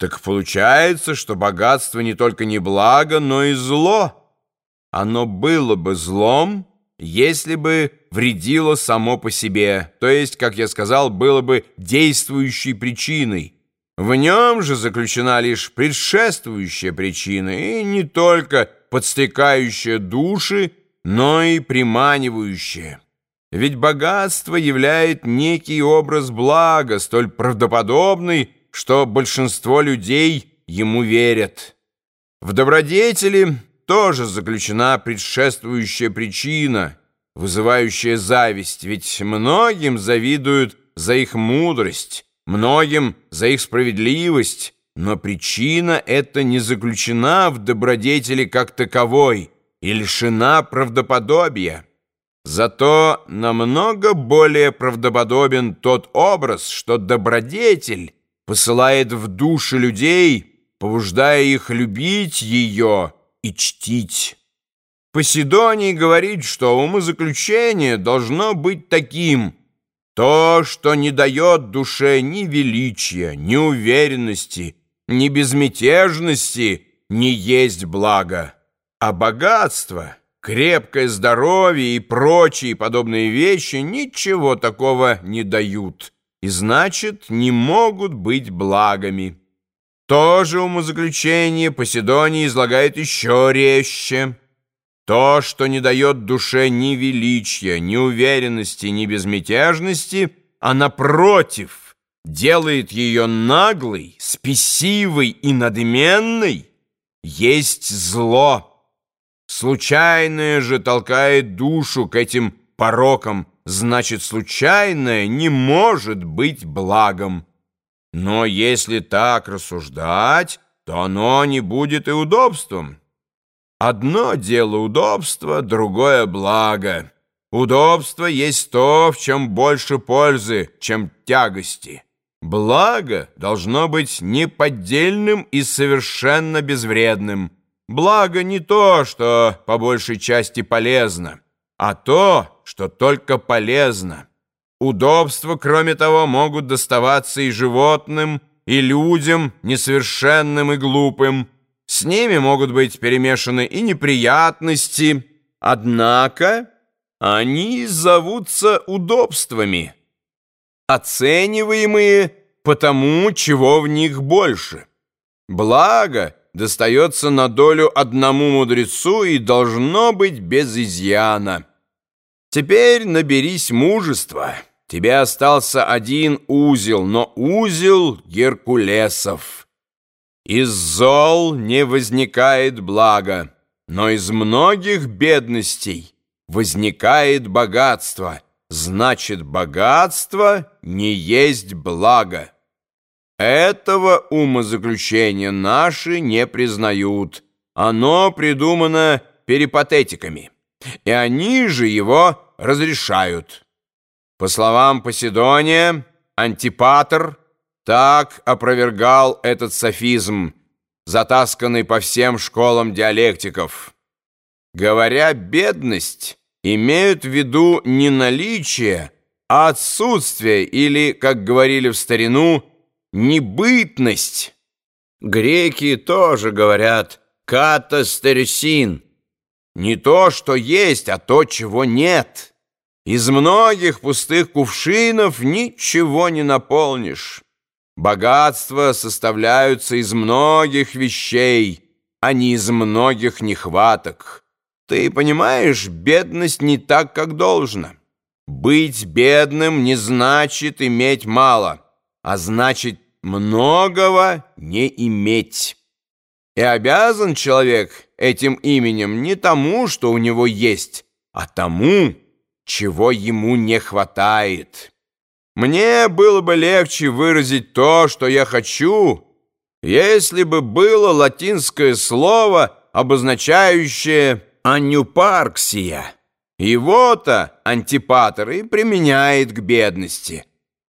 Так получается, что богатство не только не благо, но и зло. Оно было бы злом, если бы вредило само по себе, то есть, как я сказал, было бы действующей причиной. В нем же заключена лишь предшествующая причина, и не только подстрекающая души, но и приманивающая. Ведь богатство являет некий образ блага, столь правдоподобный, что большинство людей ему верят. В добродетели тоже заключена предшествующая причина, вызывающая зависть, ведь многим завидуют за их мудрость, многим за их справедливость, но причина эта не заключена в добродетели как таковой и лишена правдоподобия. Зато намного более правдоподобен тот образ, что добродетель посылает в души людей, побуждая их любить ее и чтить. Поседоний говорит, что умозаключение должно быть таким – то, что не дает душе ни величия, ни уверенности, ни безмятежности, не есть благо, а богатство – крепкое здоровье и прочие подобные вещи ничего такого не дают и, значит, не могут быть благами. То же умозаключение Поседоний излагает еще резче. То, что не дает душе ни величия, ни уверенности, ни безмятежности, а, напротив, делает ее наглой, спесивой и надменной, есть зло. Случайное же толкает душу к этим порокам, значит, случайное не может быть благом. Но если так рассуждать, то оно не будет и удобством. Одно дело удобство, другое благо. Удобство есть то, в чем больше пользы, чем тягости. Благо должно быть неподдельным и совершенно безвредным. Благо не то, что по большей части полезно, а то, что только полезно. Удобства, кроме того, могут доставаться и животным, и людям, несовершенным и глупым. С ними могут быть перемешаны и неприятности, однако они зовутся удобствами, оцениваемые по тому, чего в них больше. Благо — достается на долю одному мудрецу и должно быть без изъяна. Теперь наберись мужества. Тебе остался один узел, но узел Геркулесов. Из зол не возникает благо, но из многих бедностей возникает богатство. Значит, богатство не есть благо. Этого умозаключения наши не признают. Оно придумано перипатетиками, и они же его разрешают. По словам Поседония, Антипатр так опровергал этот софизм, затасканный по всем школам диалектиков. Говоря «бедность», имеют в виду не наличие, а отсутствие или, как говорили в старину, небытность. Греки тоже говорят «катастересин». Не то, что есть, а то, чего нет. Из многих пустых кувшинов ничего не наполнишь. Богатства составляются из многих вещей, а не из многих нехваток. Ты понимаешь, бедность не так, как должно. Быть бедным не значит иметь мало а значит многого не иметь. И обязан человек этим именем не тому, что у него есть, а тому, чего ему не хватает. Мне было бы легче выразить то, что я хочу, если бы было латинское слово, обозначающее «анюпарксия». Его-то антипатор и применяет к бедности –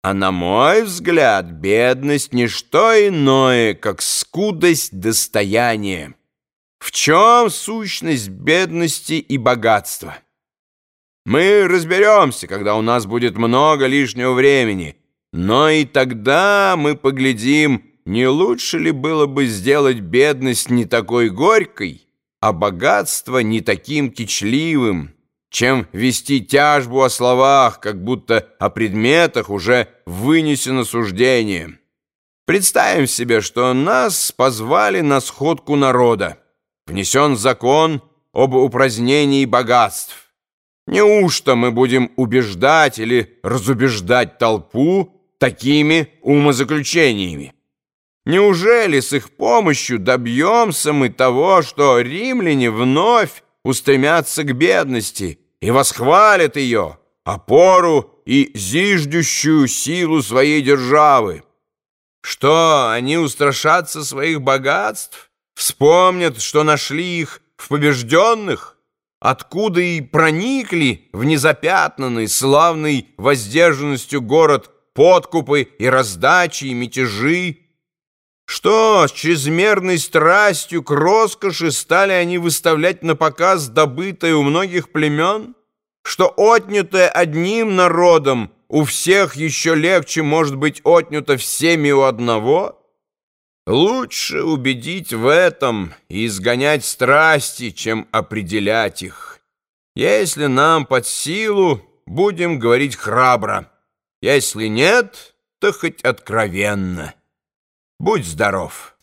а на мой взгляд, бедность — не что иное, как скудость достояния. В чем сущность бедности и богатства? Мы разберемся, когда у нас будет много лишнего времени, но и тогда мы поглядим, не лучше ли было бы сделать бедность не такой горькой, а богатство не таким кичливым, чем вести тяжбу о словах, как будто о предметах уже вынесено суждение. Представим себе, что нас позвали на сходку народа. Внесен закон об упразднении богатств. Неужто мы будем убеждать или разубеждать толпу такими умозаключениями? Неужели с их помощью добьемся мы того, что римляне вновь устремятся к бедности и восхвалят ее, опору и зиждущую силу своей державы? Что, они устрашатся своих богатств? Вспомнят, что нашли их в побежденных? откуда и проникли в незапятнанный, славный воздержанностью город подкупы и раздачи, и мятежи. Что, с чрезмерной страстью к роскоши стали они выставлять на показ добытое у многих племен? Что отнятое одним народом у всех еще легче может быть отнято всеми у одного? Лучше убедить в этом и изгонять страсти, чем определять их. Если нам под силу, будем говорить храбро. Если нет, то хоть откровенно. Будь здоров.